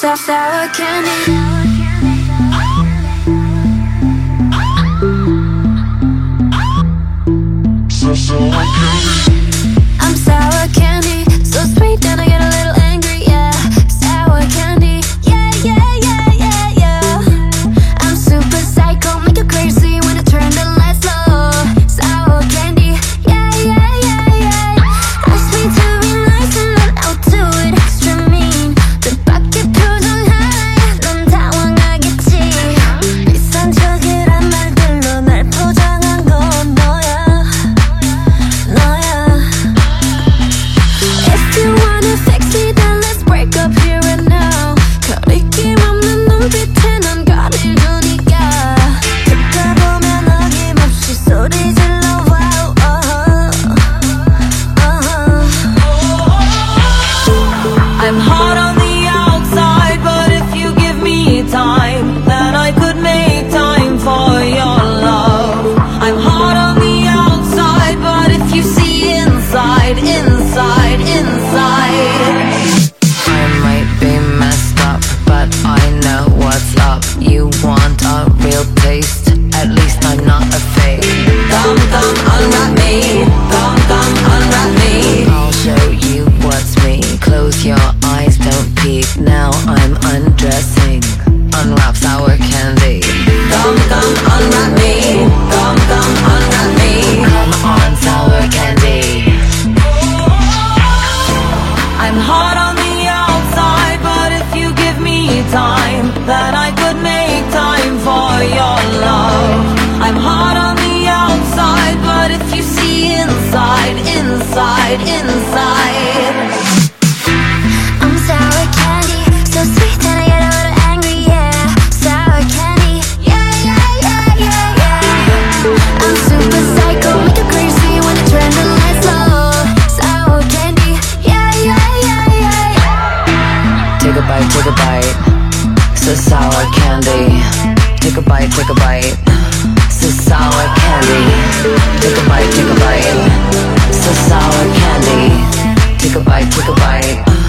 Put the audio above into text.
sour, sour candy. So, so I can I'm hot. on that I could make time for your love. I'm hard on the outside, but if you see inside, inside, inside. a sour candy. Take a bite, take a bite. It's sour candy. Take a bite, take a bite. It's sour candy. Take a bite, take a bite.